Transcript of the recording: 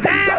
past